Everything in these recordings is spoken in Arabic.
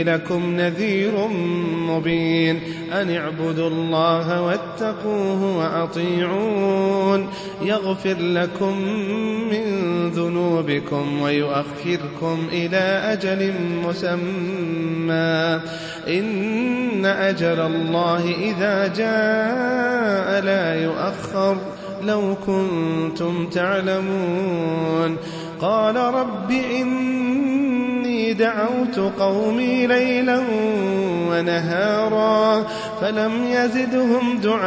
لكم نذير مبين. أن اعبدوا الله واتقوه وأطيعون. يغفر لكم من ذنوبكم ويؤخركم إلى أجل مسمى. إن أجل الله إذا جاء لا يؤخر. لو كنتم تعلمون. قال رب إني دعوت قومي ليلا ونهارا فلم يزدهم دعائي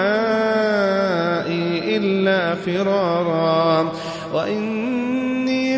إلا فرارا. وإني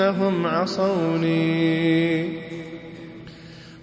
إنهم عصوني.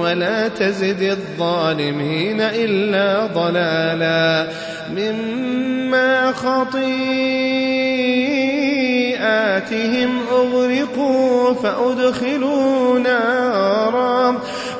ولا تزد الظالمين إلا ضلالا مما خطيئاتهم أغرقوا فأدخلوا نارا